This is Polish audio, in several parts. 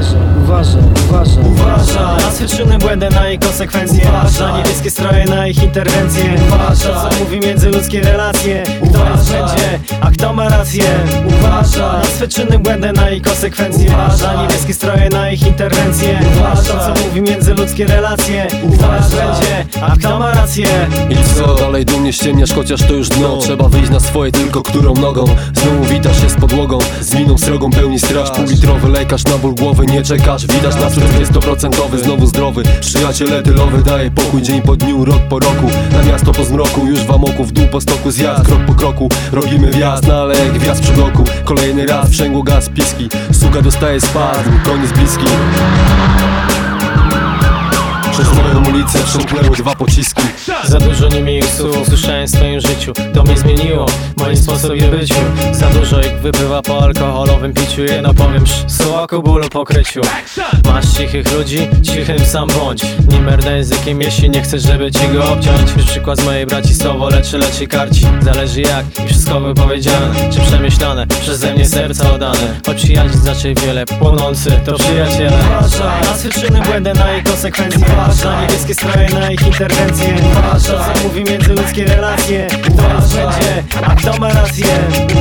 uważaj, uważaj, uważaj. Uważaj. Na swe błędy, na jej konsekwencje. Uważaj. Na niebieskie stroje, na ich interwencje. Uważaj. Co mówi międzyludzkie relacje? Kto uważaj. jest wszędzie, a kto ma rację? Uważaj. Na swe błędy, na jej konsekwencje. Uważaj. Na niebieskie stroje, na ich interwencje. Uważaj mówi międzyludzkie relacje. Jest będzie, a kto ma rację? I co? Dalej dumnie ściemniasz, chociaż to już dno. Trzeba wyjść na swoje, tylko którą nogą. Znowu witasz się z podłogą Z miną srogą pełni straż. Półlitrowy lekarz na ból głowy nie czekasz. Widać na 40% znowu zdrowy. Przyjaciele tylowy daje pokój Dzień po dniu, rok po roku. Na miasto po zmroku Już w amoku, w dół po stoku zjazd. Krok po kroku, robimy wjazd Na ale jak wjazd przy bloku Kolejny raz, sprzęgło gaz, piski. Suka dostaje spadł, koniec bliski przez moją ulicę przemknęły dwa pociski. Za dużo niemiłych słów usłyszałem w swoim życiu. To mnie zmieniło, w moim sposobie byciu Za dużo ich wypływa po alkoholowym piciu Jedno powiem, słoku bólu pokryciu. Masz cichych ludzi, cichym sam bądź. Nie merda językiem, jeśli nie chcesz, żeby ci go obciąć. Już przykład z mojej braci słowo leczy, leczy karci. Zależy jak i wszystko wypowiedziane Czy przemyślane, przeze mnie serca oddane. Choć przyjaźń znaczy wiele, płonący to przyjaciele. Na swe czyny błędy, na konsekwencje Na niebieskie stroje, na ich interwencje. To co mówi międzyludzkie relacje. Jest będzie, a kto ma rację?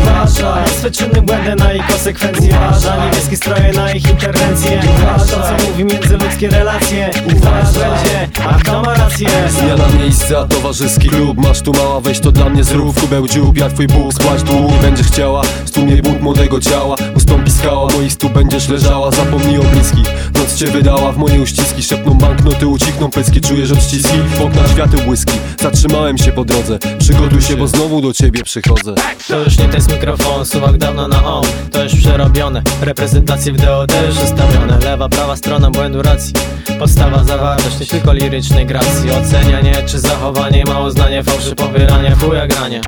Na swe czyny błędy, na ich konsekwencje. Na niebieskie stroje, na ich interwencje. To co mówi międzyludzkie relacje. Jest będzie, a kto ma rację? Zmiana miejsca, towarzyski klub. Masz tu mała, weź to dla mnie zrób. Kubeł dziób, ja twój Bóg, spłać dług Będziesz chciała, stłumie bunt młodego ciała Ustąpi skała, moich stóp będziesz leżała. Zapomnij o bliskich, noc cię wydała W moje uściski, szepną banknoty, ucichną pyski Czujesz odciski, w oknach świateł błyski. Zatrzymałem się po drodze, przygotuj się, bo znowu do ciebie przychodzę. To już nie ten mikrofon, suwak dawno na on. To już przerobione, reprezentacje w DOD już zostawione Lewa, prawa strona błędu racji. Podstawa zawartość, nie tylko lirycznej gracji. Ocenianie czy zachowanie ma uznanie Fałszy pobieranie, fuja granie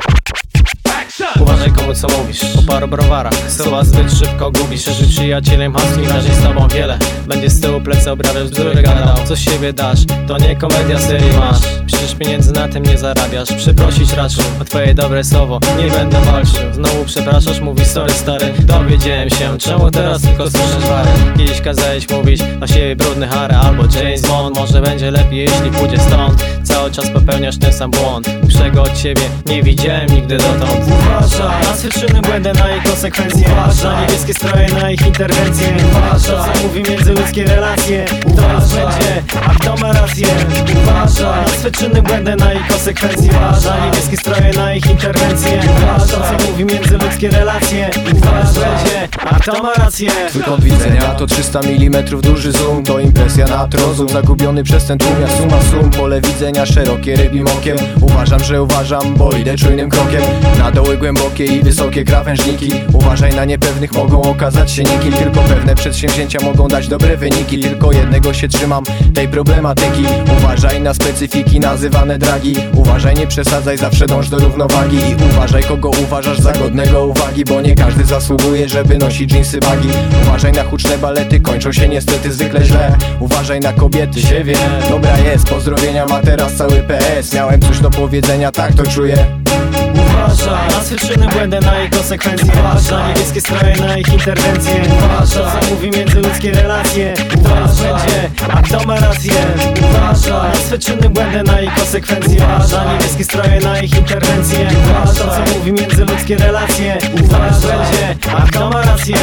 Uważaj komu co mówisz, po paru browarach. Słowa zbyt szybko gubisz Szerzy przyjacielem hasli, raczej z tobą wiele. Będzie z tyłu plecy obrabiać bzdury gadał Co siebie dasz, to nie komedia serii masz. Przecież pieniędzy na tym nie zarabiasz. Przeprosić raczej o twoje dobre słowo. Nie będę walczył, znowu przepraszasz Mówi sorry stary, dowiedziałem się Czemu teraz tylko słyszysz warę. Kiedyś kazałeś mówić na siebie brudny harę. Albo James Bond, może będzie lepiej jeśli pójdzie stąd Cały czas popełniasz ten sam błąd. Głupszego od ciebie nie widziałem nigdy dotąd. Uważaj. Na swe czyny, błędy, na ich konsekwencje. Na niebieskie stroje, na ich interwencje. Uważaj. Co mówi międzyludzkie relacje? Kto jest będzie, a kto ma rację? Uważaj. Na swe czyny, błędy, na ich konsekwencje. Na niebieskie stroje, na ich interwencje. Uważaj. Co mówi międzyludzkie relacje. Kto jest będzie, kto ma rację? Twój kąt widzenia to 300 mm duży zoom. To impresja na rozum zagubiony przez ten tłum Ja suma sum, pole widzenia szerokie rybim okiem. Uważam, że uważam, bo idę czujnym krokiem. Na doły głębokie i wysokie krawężniki. Uważaj na niepewnych, mogą okazać się niki. Tylko pewne przedsięwzięcia mogą dać dobre wyniki. Tylko jednego się trzymam, tej problematyki. Uważaj na specyfiki nazywane dragi. Uważaj, nie przesadzaj, zawsze dąż do równowagi. I uważaj, kogo uważasz za godnego uwagi Bo nie każdy zasługuje, żeby nosić jeansy bagi. Uważaj na huczne balety, kończą się niestety zwykle źle. Uważaj na kobiety, się wie, dobra jest Pozdrowienia ma teraz cały PS Miałem coś do powiedzenia, tak to czuję Uważaj. Na swe czyny, błędy, na ich konsekwencje. Na niebieskie stroje, na ich interwencje. Uważaj. Co mówi międzyludzkie relacje? Kto jest będzie, a kto ma rację. Uważaj. Na swe czyny, błędy, na ich konsekwencje. Na niebieskie stroje, na ich interwencje. Uważaj. Co mówi międzyludzkie relacje? Kto jest będzie, a kto ma rację